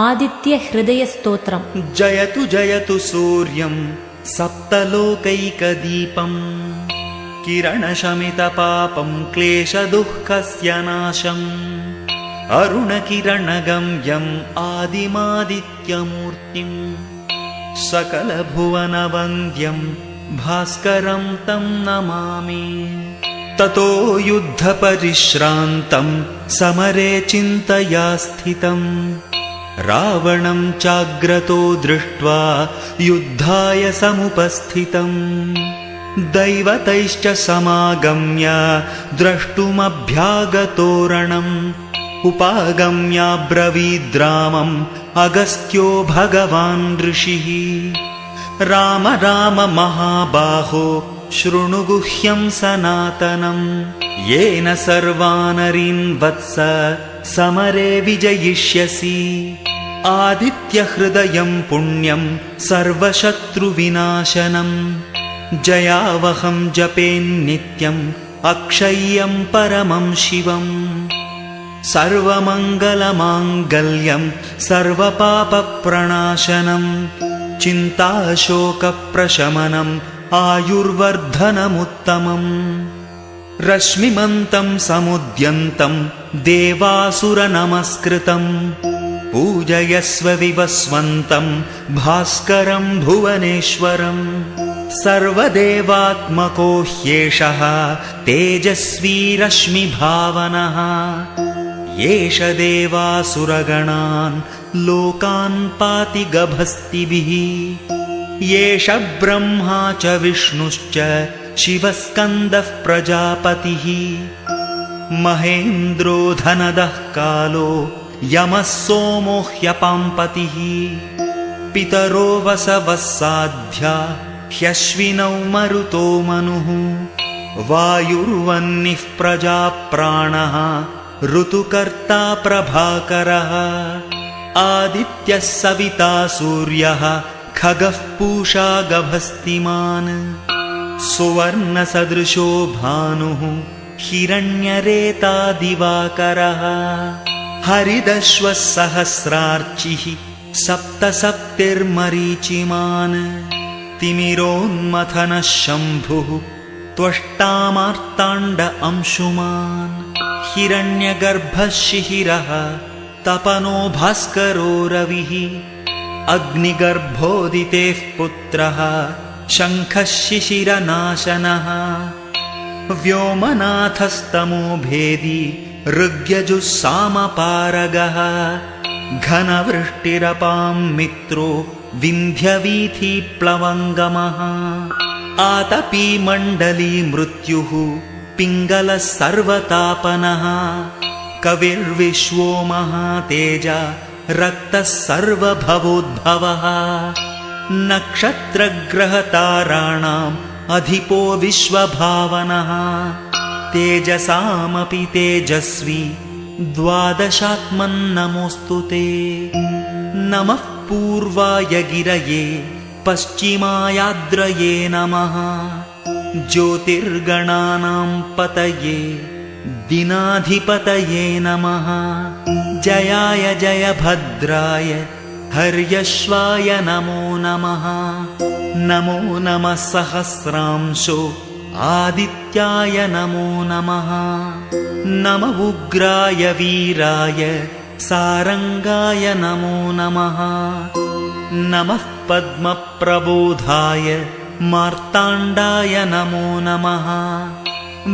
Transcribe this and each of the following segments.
आदित्यहृदयस्तोत्रम्। जयतु जयतु सूर्यम् सप्तलोकैकदीपम्। किरणशमितपापम् क्लेशदुःखस्य नाशम्। अरुणकिरणगम्यम् आदिमादित्यमूर्तिम्। सकलभुवनवन्द्यम् भास्करम् तम् नमामि। ततो युद्धपरिश्रान्तम् समरे चिन्तया स्थितम् रावणम् चाग्रतो दृष्ट्वा युद्धाय समुपस्थितम् दैवतैश्च समागम्य द्रष्टुमभ्यागतोरणम्। उपागम्याब्रवीद्रामम् अगस्त्यो भगवान् ऋषिः। राम राम महाबाहो शृणुगुह्यम् सनातनम्। येन सर्वानरीन् वत्स समरे विजयिष्यसि। आदित्यहृदयम् पुण्यम् सर्वशत्रुविनाशनम् जयावहम् जपेन्नित्यम् अक्षय्यम् परमम् शिवम्। सर्वमङ्गलमाङ्गल्यम् सर्वपापप्रणाशनम् चिन्ताशोकप्रशमनम् आयुर्वर्धनमुत्तमम्। रश्मिमन्तम् समुद्यन्तम् देवासुरनमस्कृतम् पूजयस्व विवस्वन्तम् भास्करम् भुवनेश्वरम् सर्वदेवात्मको ह्येषः तेजस्वी रश्मिभावनः एष देवासुरगणान् लोकान् पाति गभस्तिभिः एष ब्रह्मा च विष्णुश्च शिवस्कन्दः प्रजापतिः महेन्द्रो धनदः कालो यमः सोमो ह्यपाम्पतिः पितरो वसवः साध्या ह्यश्विनौ मरुतो मनुः। वायुर्वह्निः प्रजाप्राणः ऋतुकर्ता प्रभाकरः। आदित्यः सविता सूर्यः खगः पूषा गभस्तिमान्। सुवर्णसदृशो भानुः हिरण्यरेता दिवाकरः हरिदश्वः सहस्रार्चिः सप्तसप्तिर्मरीचिमान्। तिमिरोन्मथनः शम्भुः त्वष्टामार्ताण्ड अंशुमान्। हिरण्यगर्भः शिशिरः तपनो भास्करो रविः। अग्निगर्भोदितेः पुत्रः शङ्खः शिशिरनाशनः व्योमनाथस्तमो भेदी ऋग्यजुः सामपारगः घनवृष्टिरपाम् मित्रो विन्ध्यवीथिप्लवङ्गमः। आतपीमण्डली मृत्युः पिङ्गलः सर्वतापनः कविर्विश्वो महातेज रक्तः सर्वभवोद्भवः नक्षत्रग्रहताराणाम् अधिपो विश्वभावनः। तेजसामपि तेजस्वी द्वादशात्मन्नमोऽस्तु ते। नमः पूर्वाय गिरये पश्चिमायाद्रये नमः। ज्योतिर्गणानाम् पतये दिनाधिपतये नमः। जयाय जय भद्राय हर्यश्वाय नमो नमः नमो नमः सहस्रांशो आदित्याय नमो नमः। नम उग्राय वीराय सारङ्गाय नमो नमः। नमः पद्मप्रबोधाय मार्ताण्डाय नमो नमः।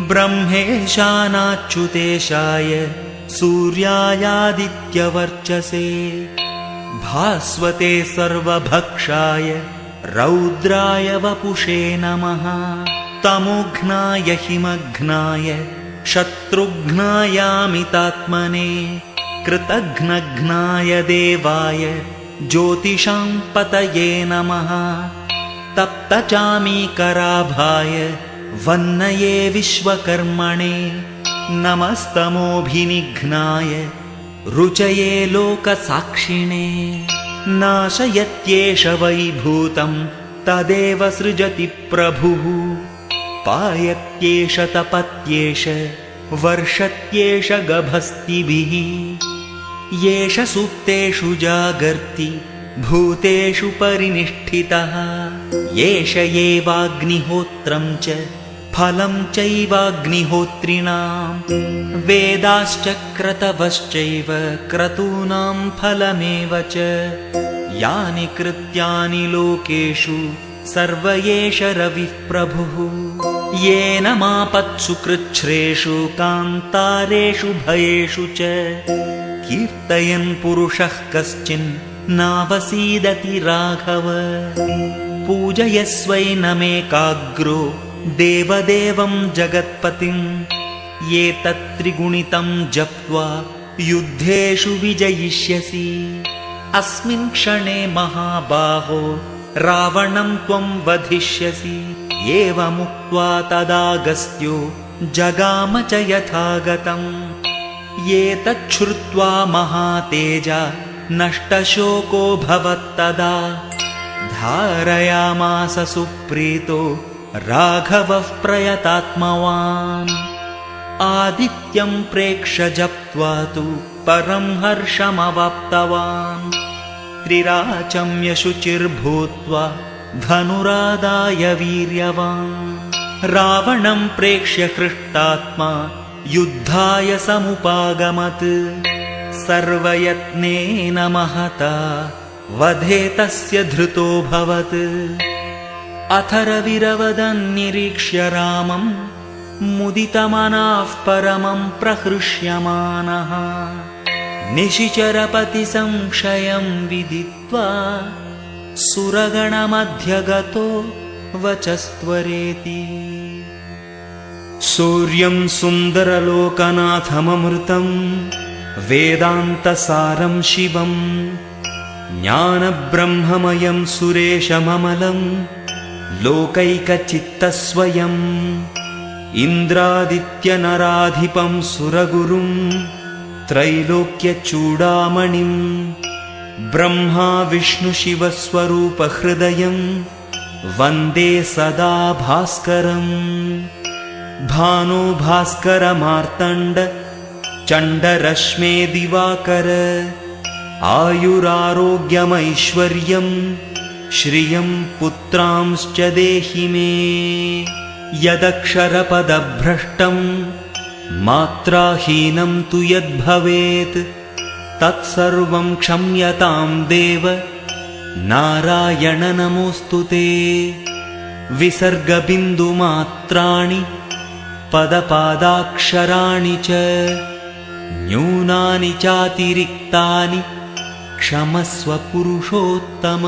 ब्रह्मेशानाच्युतेशाय सूर्यायादित्यवर्चसे। भास्वते सर्वभक्षाय रौद्राय वपुषे नमः। तमुघ्नाय हिमघ्नाय शत्रुघ्नायामितात्मने कृतघ्नघ्नाय देवाय ज्योतिषाम् पतये नमः। तप्तचामीकराभाय वन्नये विश्वकर्मणे नमस्तमोभिनिघ्नाय रुचये लोकसाक्षिणे नाशयत्येष वैभूतम् तदेव सृजति प्रभुः। पायत्येष तपत्येष वर्षत्येष गभस्तिभिः। येष सुप्तेषु जागर्ति भूतेषु परिनिष्ठितः। एष एवाग्निहोत्रम् च फलं चैवाग्निहोत्रिणाम् वेदाश्च क्रतवश्चैव क्रतूनां फलमेव च यानि कृत्यानि लोकेषु सर्व एष रविः प्रभुः येन मापत्सु कृच्छ्रेषु कान्तारेषु भयेषु च कीर्तयन् पुरुषः कश्चिन्नावसीदति राघव पूजयस्वैनमेकाग्रो देवदेवं जगत्पतिम् एतत्त्रिगुणितं जप्त्वा युद्धेषु विजयिष्यसि। अस्मिन् क्षणे महाबाहो रावणं त्वं वधिष्यसि। एवमुक्त्वा तदागस्त्यो जगाम च यथागतम्। एतच्छ्रुत्वा महातेज नष्टशोको भवत्तदा। धारयामास सुप्रीतो राघवः प्रयतात्मवान् आदित्यं प्रेक्ष जप्त्वा तु परं हर्षमवाप्तवान्। त्रिराचम्य शुचिर्भूत्वा धनुरादाय वीर्यवान्। रावणं प्रेक्ष्य हृष्टात्मा युद्धाय समुपागमत्। सर्वयत्नेन महता वधे तस्य धृतोऽभवत् अथरविरवदन्निरीक्ष्य रामम् मुदितमनाः परमं प्रहृष्यमानः। निशिचरपतिसंशयं विदित्वा सुरगणमध्यगतो वचस्त्वरेति। सूर्यं सुन्दरलोकनाथममृतम् वेदान्तसारं शिवम् ज्ञानब्रह्ममयं सुरेशममलम् लोकैकचित्तस्वयम् इन्द्रादित्यनराधिपं सुरगुरुम् त्रैलोक्यचूडामणिम् ब्रह्मा विष्णुशिवस्वरूपहृदयम् वन्दे सदा भास्करम् भानो भास्करमार्तण्ड चण्डरश्मे दिवाकर आयुरारोग्यमैश्वर्यम् श्रियम् पुत्रांश्च देहि मे। यदक्षरपदभ्रष्टम् मात्राहीनं तु यद्भवेत् तत्सर्वं क्षम्यतां देव नारायण नमोऽस्तु ते। विसर्गबिन्दुमात्राणि पदपादाक्षराणि च न्यूनानि चातिरिक्तानि क्षमस्व पुरुषोत्तम